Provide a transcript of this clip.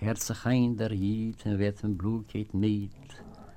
Herz ein der Jid, und wird ein Blut geht mit.